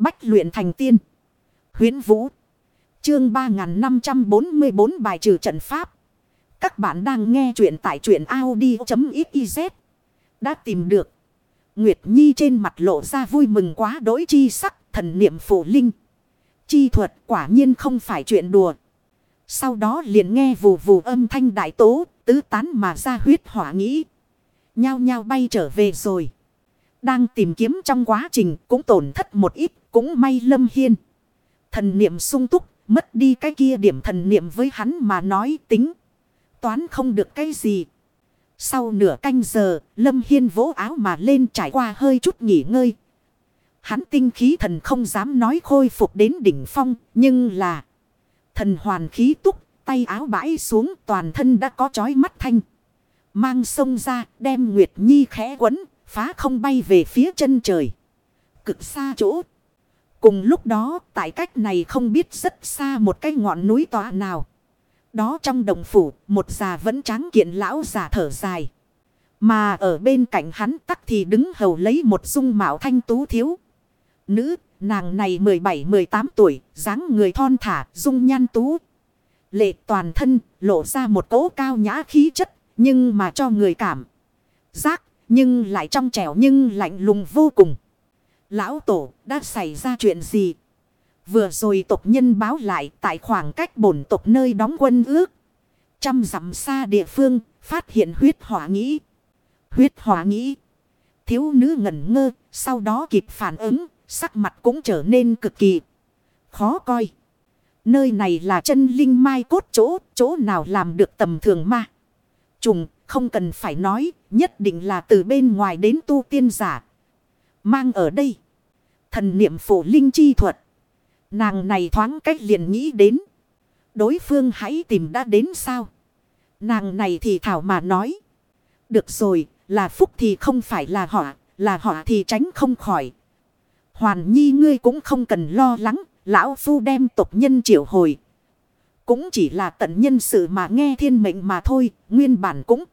Bách luyện thành tiên. Huyến Vũ. Chương 3544 bài trừ trận pháp. Các bạn đang nghe truyện tại truyện Audi.xyz. Đã tìm được. Nguyệt Nhi trên mặt lộ ra vui mừng quá đối chi sắc thần niệm phụ linh. Chi thuật quả nhiên không phải chuyện đùa. Sau đó liền nghe vù vù âm thanh đại tố, tứ tán mà ra huyết hỏa nghĩ. Nhao nhao bay trở về rồi. Đang tìm kiếm trong quá trình cũng tổn thất một ít, cũng may lâm hiên. Thần niệm sung túc, mất đi cái kia điểm thần niệm với hắn mà nói tính. Toán không được cái gì. Sau nửa canh giờ, Lâm Hiên vỗ áo mà lên trải qua hơi chút nghỉ ngơi. Hắn tinh khí thần không dám nói khôi phục đến đỉnh phong, nhưng là thần hoàn khí túc, tay áo bãi xuống toàn thân đã có chói mắt thanh. Mang sông ra, đem Nguyệt Nhi khẽ quấn, phá không bay về phía chân trời. Cực xa chỗ. Cùng lúc đó, tại cách này không biết rất xa một cái ngọn núi tọa nào. Đó trong đồng phủ, một già vẫn tráng kiện lão già thở dài. Mà ở bên cạnh hắn tắc thì đứng hầu lấy một dung mạo thanh tú thiếu. Nữ, nàng này 17-18 tuổi, dáng người thon thả, dung nhan tú. Lệ toàn thân, lộ ra một cỗ cao nhã khí chất, nhưng mà cho người cảm. Giác, nhưng lại trong trẻo nhưng lạnh lùng vô cùng. Lão tổ, đã xảy ra chuyện gì? Vừa rồi tộc nhân báo lại tại khoảng cách bổn tộc nơi đóng quân ước. Trăm dặm xa địa phương, phát hiện huyết hỏa nghĩ. Huyết hỏa nghĩ. Thiếu nữ ngẩn ngơ, sau đó kịp phản ứng, sắc mặt cũng trở nên cực kỳ khó coi. Nơi này là chân linh mai cốt chỗ, chỗ nào làm được tầm thường ma. Trùng, không cần phải nói, nhất định là từ bên ngoài đến tu tiên giả. Mang ở đây. Thần niệm phổ linh chi thuật. Nàng này thoáng cách liền nghĩ đến. Đối phương hãy tìm đã đến sao. Nàng này thì thảo mà nói. Được rồi, là phúc thì không phải là họ, là họ thì tránh không khỏi. Hoàn nhi ngươi cũng không cần lo lắng, lão phu đem tộc nhân triệu hồi. Cũng chỉ là tận nhân sự mà nghe thiên mệnh mà thôi, nguyên bản cũng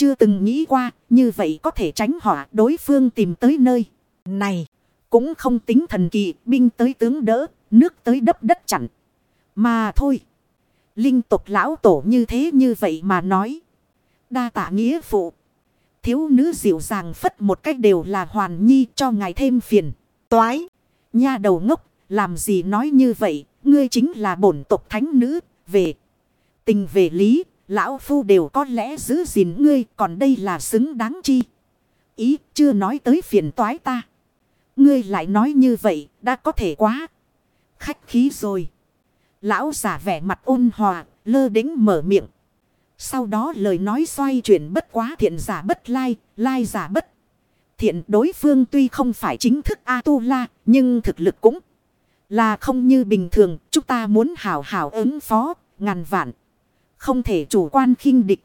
chưa từng nghĩ qua, như vậy có thể tránh họa đối phương tìm tới nơi. Này, cũng không tính thần kỳ, binh tới tướng đỡ, nước tới đắp đất chặn. Mà thôi, linh tục lão tổ như thế như vậy mà nói. Đa tạ nghĩa phụ. Thiếu nữ dịu dàng phất một cách đều là hoàn nhi cho ngài thêm phiền. Toái, nha đầu ngốc, làm gì nói như vậy, ngươi chính là bổn tộc thánh nữ, về. Tình về lý, lão phu đều có lẽ giữ gìn ngươi, còn đây là xứng đáng chi. Ý, chưa nói tới phiền toái ta. Ngươi lại nói như vậy, đã có thể quá. Khách khí rồi. Lão giả vẻ mặt ôn hòa, lơ đính mở miệng. Sau đó lời nói xoay chuyển bất quá thiện giả bất lai, lai giả bất. Thiện đối phương tuy không phải chính thức A-tu-la, nhưng thực lực cũng là không như bình thường. Chúng ta muốn hảo hảo ứng phó, ngàn vạn. Không thể chủ quan khinh địch.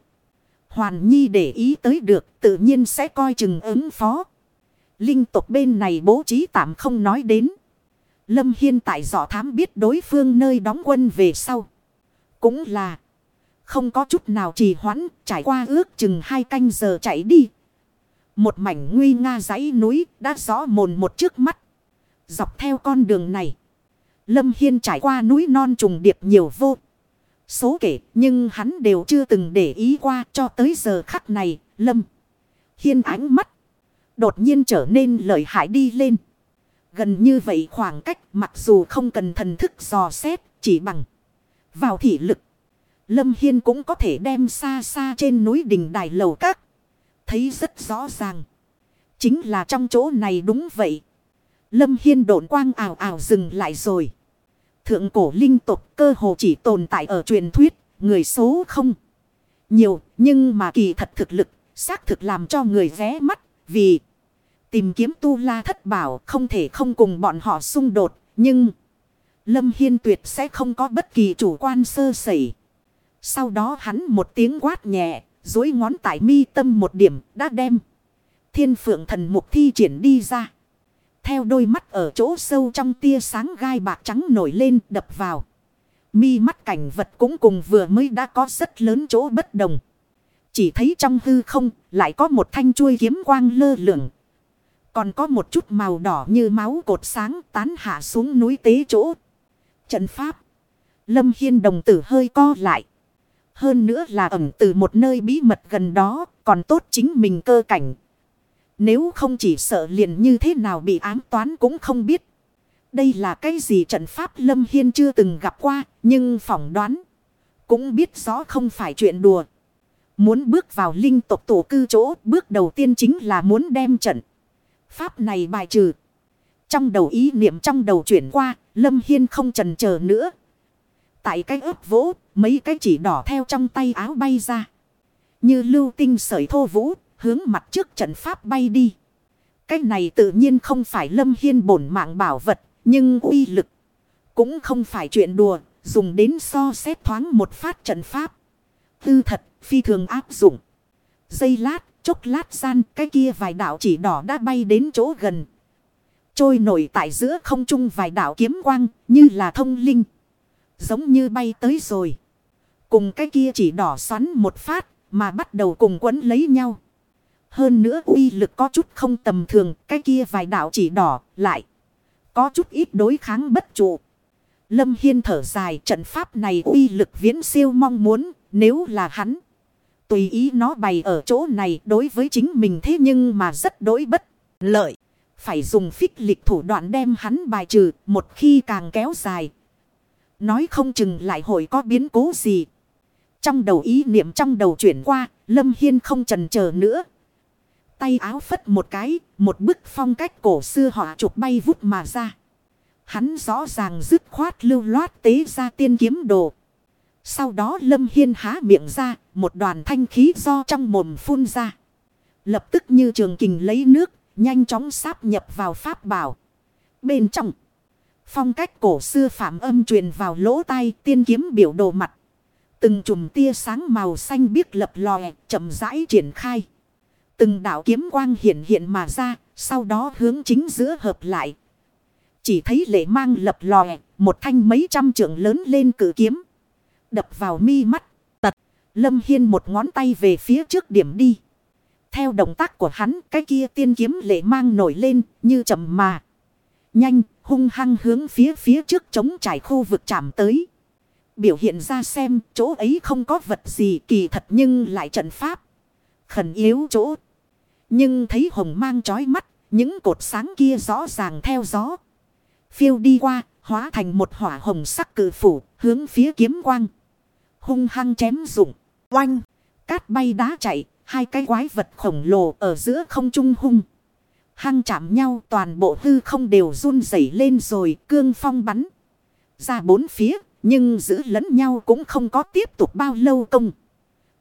Hoàn Nhi để ý tới được, tự nhiên sẽ coi chừng ứng phó. Linh tục bên này bố trí tạm không nói đến. Lâm Hiên tại dọ thám biết đối phương nơi đóng quân về sau. Cũng là không có chút nào trì hoãn, trải qua ước chừng hai canh giờ chạy đi. Một mảnh nguy nga dãy núi đã rõ mồn một trước mắt. Dọc theo con đường này. Lâm Hiên trải qua núi non trùng điệp nhiều vô. Số kể, nhưng hắn đều chưa từng để ý qua cho tới giờ khắc này. Lâm Hiên ánh mắt. Đột nhiên trở nên lợi hại đi lên. Gần như vậy khoảng cách, mặc dù không cần thần thức dò xét, chỉ bằng vào thị lực. Lâm Hiên cũng có thể đem xa xa trên núi đỉnh đài lầu các. Thấy rất rõ ràng. Chính là trong chỗ này đúng vậy. Lâm Hiên độn quang ảo ảo dừng lại rồi. Thượng cổ linh tục cơ hồ chỉ tồn tại ở truyền thuyết, người số không. Nhiều, nhưng mà kỳ thật thực lực, xác thực làm cho người ghé mắt, vì tìm kiếm tu la thất bảo không thể không cùng bọn họ xung đột, nhưng Lâm Hiên tuyệt sẽ không có bất kỳ chủ quan sơ sẩy. Sau đó hắn một tiếng quát nhẹ, dối ngón tại mi tâm một điểm đã đem. Thiên phượng thần mục thi triển đi ra. Theo đôi mắt ở chỗ sâu trong tia sáng gai bạc trắng nổi lên, đập vào. Mi mắt cảnh vật cũng cùng vừa mới đã có rất lớn chỗ bất đồng. Chỉ thấy trong hư không, lại có một thanh chuôi kiếm quang lơ lửng. Còn có một chút màu đỏ như máu cột sáng tán hạ xuống núi tế chỗ. Trận pháp. Lâm Hiên đồng tử hơi co lại. Hơn nữa là ẩm từ một nơi bí mật gần đó. Còn tốt chính mình cơ cảnh. Nếu không chỉ sợ liền như thế nào bị ám toán cũng không biết. Đây là cái gì trận pháp Lâm Hiên chưa từng gặp qua. Nhưng phỏng đoán. Cũng biết rõ không phải chuyện đùa. Muốn bước vào linh tộc tổ cư chỗ. Bước đầu tiên chính là muốn đem trận. Pháp này bài trừ. Trong đầu ý niệm trong đầu chuyển qua. Lâm Hiên không trần chờ nữa. Tại cái ớt vỗ. Mấy cái chỉ đỏ theo trong tay áo bay ra. Như lưu tinh sợi thô vũ. Hướng mặt trước trận pháp bay đi. Cái này tự nhiên không phải Lâm Hiên bổn mạng bảo vật. Nhưng uy lực. Cũng không phải chuyện đùa. Dùng đến so xét thoáng một phát trận pháp. Tư thật, phi thường áp dụng. Giây lát, chốc lát gian, cái kia vài đạo chỉ đỏ đã bay đến chỗ gần. Trôi nổi tại giữa không trung vài đạo kiếm quang, như là thông linh. Giống như bay tới rồi. Cùng cái kia chỉ đỏ xoắn một phát, mà bắt đầu cùng quấn lấy nhau. Hơn nữa uy lực có chút không tầm thường, cái kia vài đạo chỉ đỏ, lại. Có chút ít đối kháng bất trụ. Lâm Hiên thở dài trận pháp này uy lực viễn siêu mong muốn nếu là hắn. Tùy ý nó bày ở chỗ này đối với chính mình thế nhưng mà rất đối bất lợi. Phải dùng phích lịch thủ đoạn đem hắn bài trừ một khi càng kéo dài. Nói không chừng lại hội có biến cố gì. Trong đầu ý niệm trong đầu chuyển qua, Lâm Hiên không trần chờ nữa. Tay áo phất một cái, một bức phong cách cổ xưa họa trục bay vút mà ra. Hắn rõ ràng dứt khoát lưu loát tế ra tiên kiếm đồ. Sau đó Lâm Hiên há miệng ra, một đoàn thanh khí do trong mồm phun ra. Lập tức như trường kình lấy nước, nhanh chóng sáp nhập vào pháp bảo. Bên trong, phong cách cổ xưa phạm âm truyền vào lỗ tai tiên kiếm biểu đồ mặt. Từng chùm tia sáng màu xanh biếc lập lòe, chậm rãi triển khai. Từng đạo kiếm quang hiện hiện mà ra, sau đó hướng chính giữa hợp lại, chỉ thấy lệ mang lập lòe, một thanh mấy trăm trượng lớn lên cử kiếm. Đập vào mi mắt, tật. Lâm Hiên một ngón tay về phía trước điểm đi. Theo động tác của hắn, cái kia tiên kiếm lệ mang nổi lên, như chậm mà. Nhanh, hung hăng hướng phía phía trước chống trải khu vực chạm tới. Biểu hiện ra xem, chỗ ấy không có vật gì kỳ thật nhưng lại trận pháp. Khẩn yếu chỗ. Nhưng thấy hồng mang trói mắt, những cột sáng kia rõ ràng theo gió phiêu đi qua, hóa thành một hỏa hồng sắc cử phủ, hướng phía kiếm quang. Hung hăng chém rụng, oanh, cát bay đá chạy, hai cái quái vật khổng lồ ở giữa không trung hung. Hăng chạm nhau toàn bộ hư không đều run rẩy lên rồi, cương phong bắn ra bốn phía, nhưng giữ lẫn nhau cũng không có tiếp tục bao lâu công.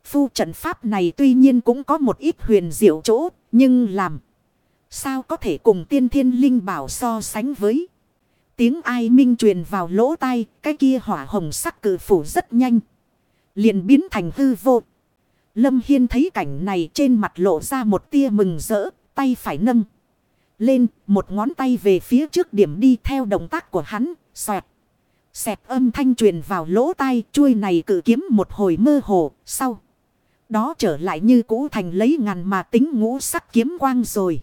Phu trận pháp này tuy nhiên cũng có một ít huyền diệu chỗ, nhưng làm sao có thể cùng tiên thiên linh bảo so sánh với. Tiếng ai minh truyền vào lỗ tai, cái kia hỏa hồng sắc cử phủ rất nhanh. Liền biến thành hư vô. Lâm Hiên thấy cảnh này trên mặt lộ ra một tia mừng rỡ, tay phải nâng. Lên, một ngón tay về phía trước điểm đi theo động tác của hắn, xoẹt. xẹp âm thanh truyền vào lỗ tai, chuôi này cử kiếm một hồi mơ hồ, sau. Đó trở lại như cũ thành lấy ngàn mà tính ngũ sắc kiếm quang rồi.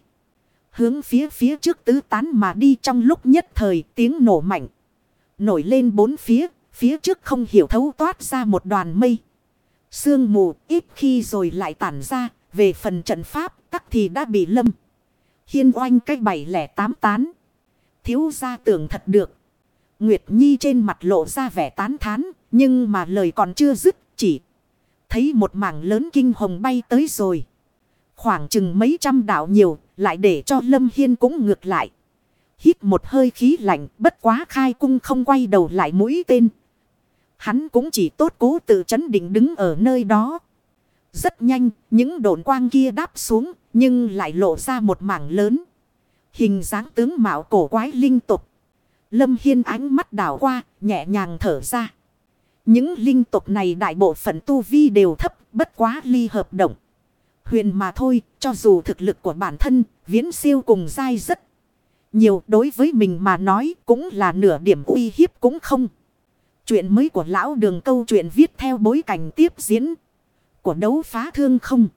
Hướng phía phía trước tứ tán mà đi trong lúc nhất thời tiếng nổ mạnh. Nổi lên bốn phía, phía trước không hiểu thấu toát ra một đoàn mây. Sương mù ít khi rồi lại tản ra, về phần trận pháp tắc thì đã bị lâm. Hiên oanh cách bảy lẻ tám tán. Thiếu ra tưởng thật được. Nguyệt Nhi trên mặt lộ ra vẻ tán thán, nhưng mà lời còn chưa dứt, chỉ thấy một mảng lớn kinh hồng bay tới rồi. Khoảng chừng mấy trăm đạo nhiều, lại để cho Lâm Hiên cũng ngược lại. Hít một hơi khí lạnh, bất quá khai cung không quay đầu lại mũi tên. Hắn cũng chỉ tốt cố tự chấn định đứng ở nơi đó. Rất nhanh, những đồn quang kia đáp xuống, nhưng lại lộ ra một mảng lớn. Hình dáng tướng mạo cổ quái linh tục. Lâm Hiên ánh mắt đảo qua, nhẹ nhàng thở ra. Những linh tục này đại bộ phận tu vi đều thấp, bất quá ly hợp động huyền mà thôi, cho dù thực lực của bản thân, viễn siêu cùng dai rất nhiều đối với mình mà nói cũng là nửa điểm uy hiếp cũng không. Chuyện mới của lão đường câu chuyện viết theo bối cảnh tiếp diễn của đấu phá thương không.